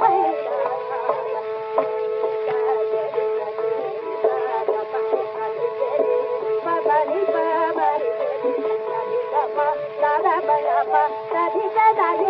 da da da बाबा दादी जा दादी